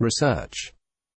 Research.